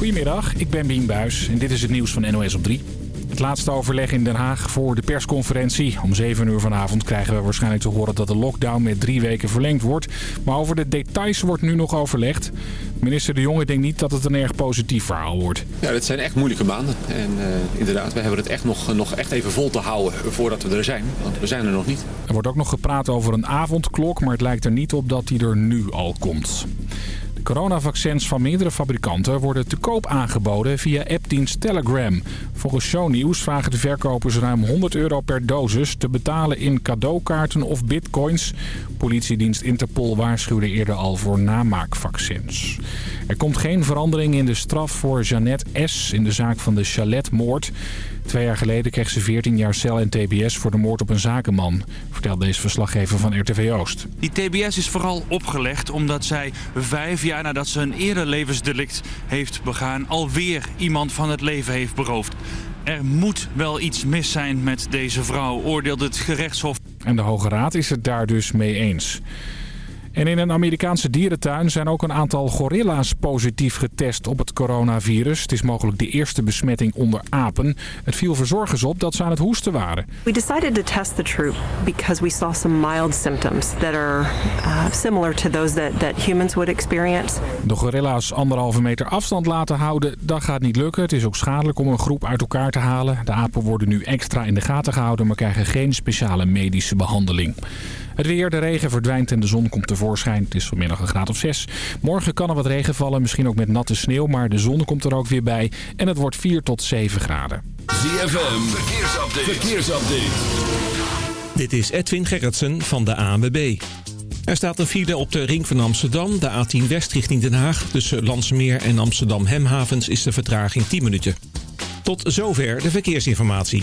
Goedemiddag, ik ben Bien Buis en dit is het nieuws van NOS op 3. Het laatste overleg in Den Haag voor de persconferentie. Om 7 uur vanavond krijgen we waarschijnlijk te horen dat de lockdown met drie weken verlengd wordt. Maar over de details wordt nu nog overlegd. Minister De Jonge denkt niet dat het een erg positief verhaal wordt. Ja, dit zijn echt moeilijke maanden. En uh, inderdaad, we hebben het echt nog, nog echt even vol te houden voordat we er zijn. Want we zijn er nog niet. Er wordt ook nog gepraat over een avondklok, maar het lijkt er niet op dat die er nu al komt. Coronavaccins van meerdere fabrikanten worden te koop aangeboden via appdienst Telegram. Volgens Shownieuws vragen de verkopers ruim 100 euro per dosis te betalen in cadeaukaarten of bitcoins. Politiedienst Interpol waarschuwde eerder al voor namaakvaccins. Er komt geen verandering in de straf voor Jeannette S. in de zaak van de Chalet-moord. Twee jaar geleden kreeg ze 14 jaar cel en tbs voor de moord op een zakenman, vertelt deze verslaggever van RTV Oost. Die tbs is vooral opgelegd omdat zij vijf jaar nadat ze een eerder levensdelict heeft begaan... alweer iemand van het leven heeft beroofd. Er moet wel iets mis zijn met deze vrouw, oordeelt het gerechtshof. En de Hoge Raad is het daar dus mee eens. En in een Amerikaanse dierentuin zijn ook een aantal gorilla's positief getest op het coronavirus. Het is mogelijk de eerste besmetting onder apen. Het viel verzorgers op dat ze aan het hoesten waren. We decided to test the troop because we saw some mild symptoms that are uh, similar to those that, that humans would experience. De gorilla's anderhalve meter afstand laten houden, dat gaat niet lukken. Het is ook schadelijk om een groep uit elkaar te halen. De apen worden nu extra in de gaten gehouden, maar krijgen geen speciale medische behandeling. Het weer, de regen verdwijnt en de zon komt tevoorschijn. Het is vanmiddag een graad of 6. Morgen kan er wat regen vallen, misschien ook met natte sneeuw. Maar de zon komt er ook weer bij. En het wordt 4 tot 7 graden. ZFM, verkeersupdate. verkeersupdate. Dit is Edwin Gerritsen van de ANWB. Er staat een file op de ring van Amsterdam, de A10 West richting Den Haag. Tussen Landsmeer en Amsterdam Hemhavens is de vertraging 10 minuten. Tot zover de verkeersinformatie.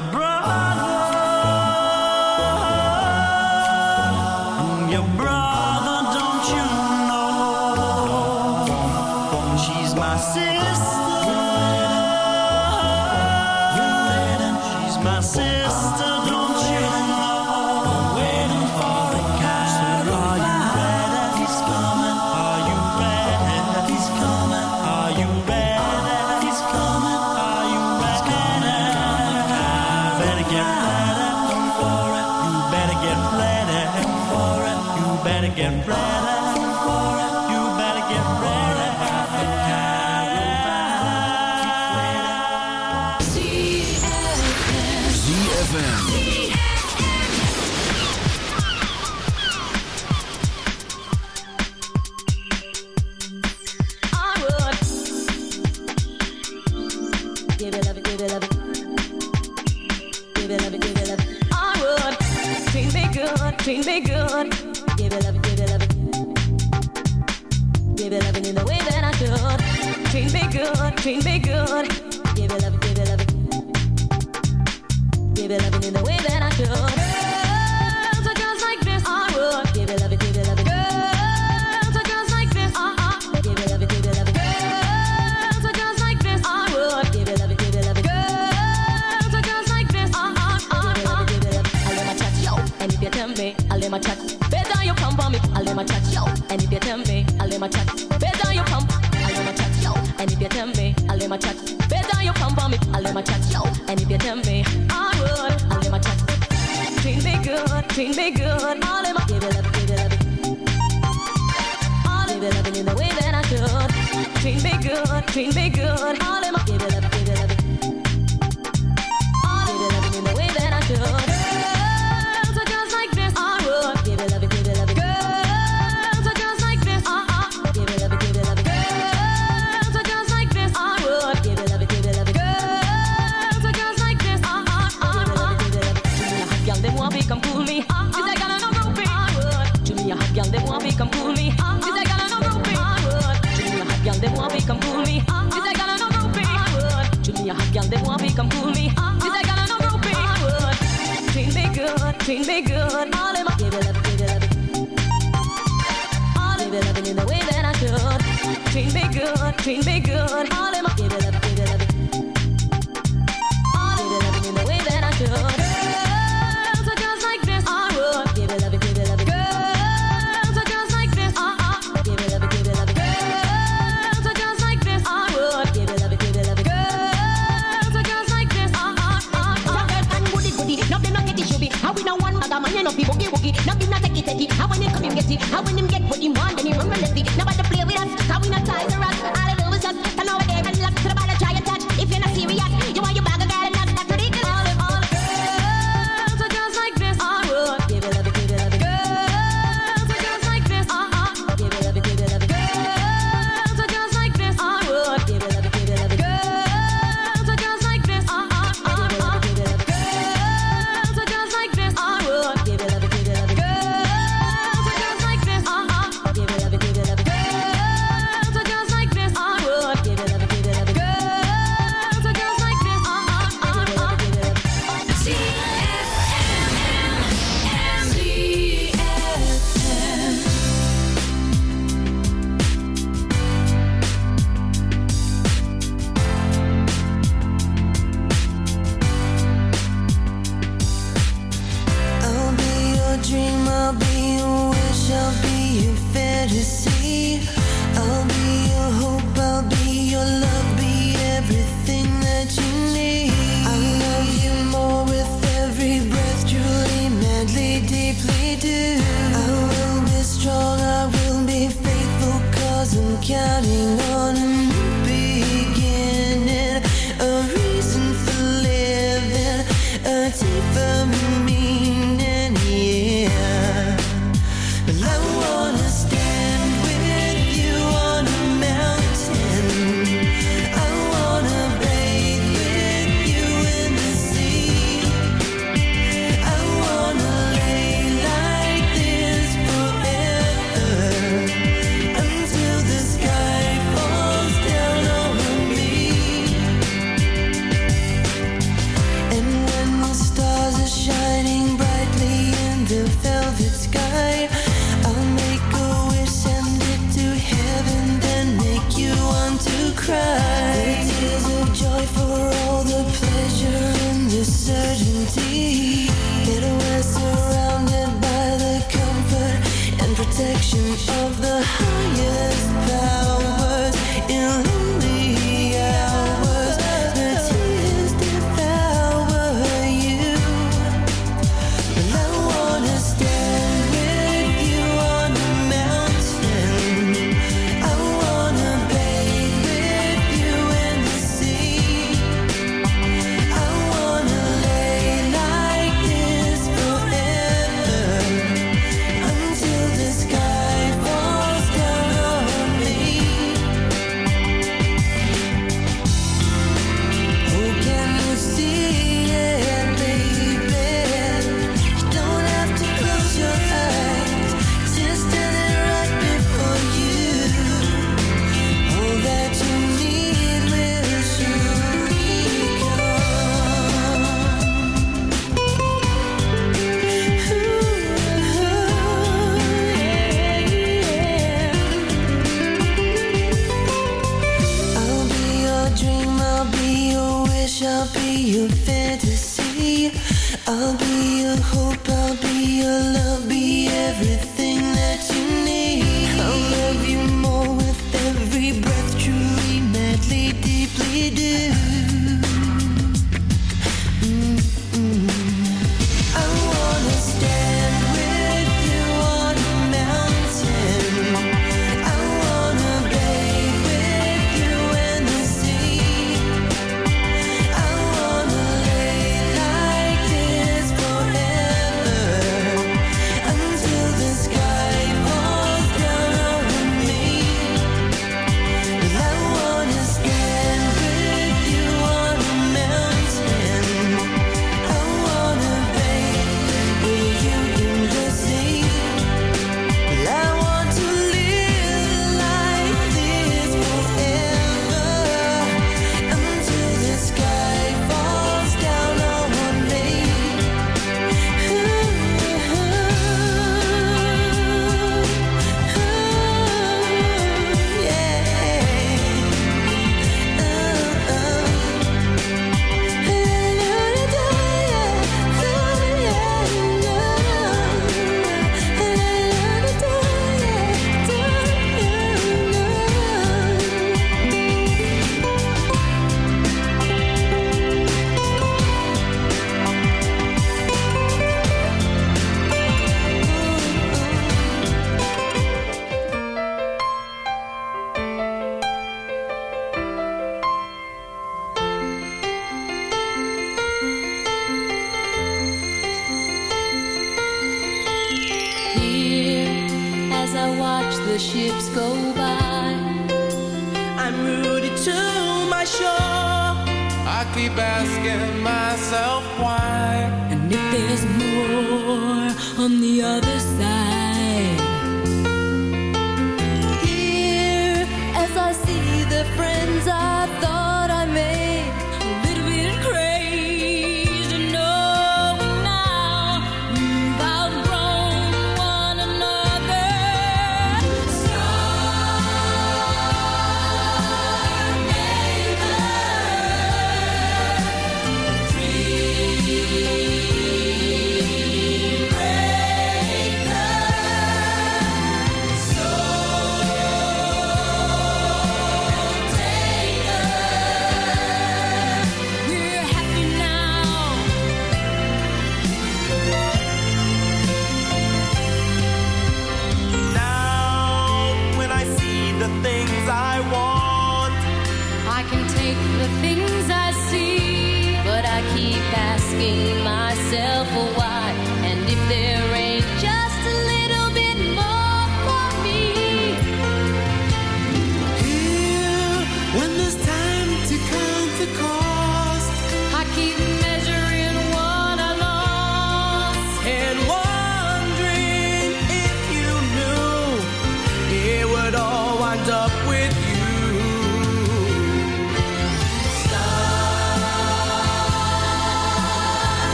brother.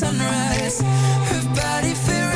Sunrise. Her body fit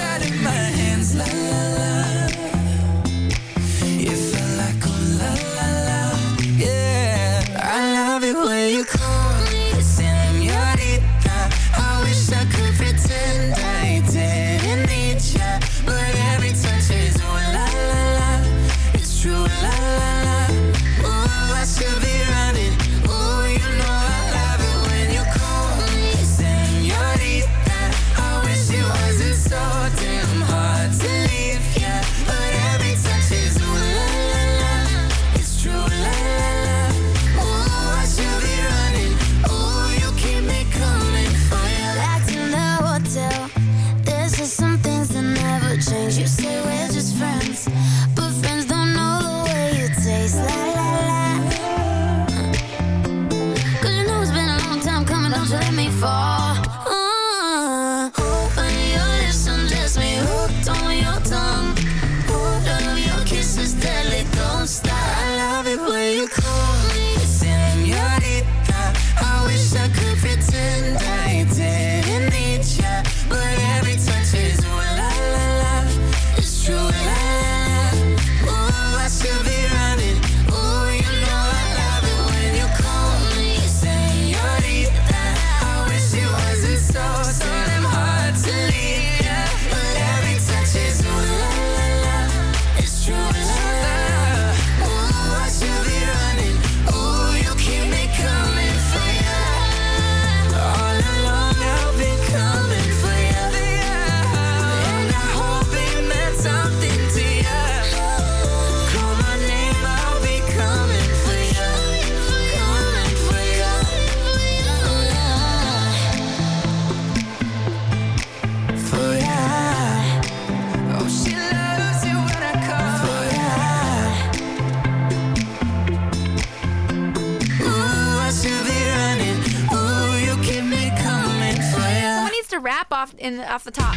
in off the top.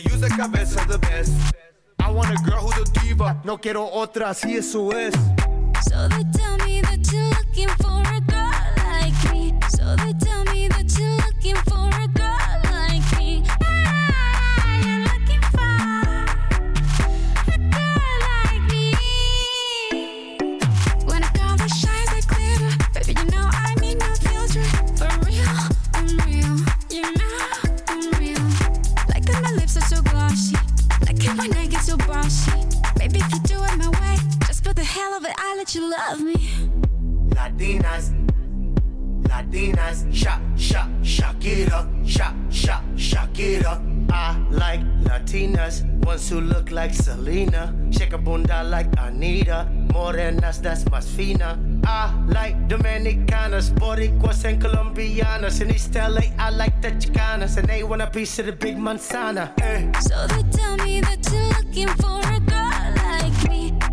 use the cabeza the best. I want a girl who's a diva. No quiero otra, así eso es. So they tell me that you're looking for a girl like me. So they hell of it, I let you love me. Latinas, Latinas, shak, shak, Shakira, shak, shak, Shakira. I like Latinas, ones who look like Selena, shake a bunda like Anita, morenas that's más fina. I like Dominicanas, Boricuas and Colombianas, in East LA I like the Chicanas, and they want a piece of the big manzana. Eh. So they tell me that you're looking for a girl.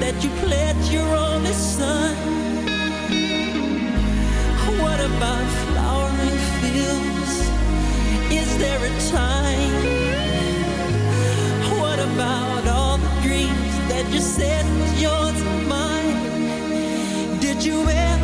That you pledged your only son? What about flowering fields? Is there a time? What about all the dreams that you said was yours and mine? Did you ever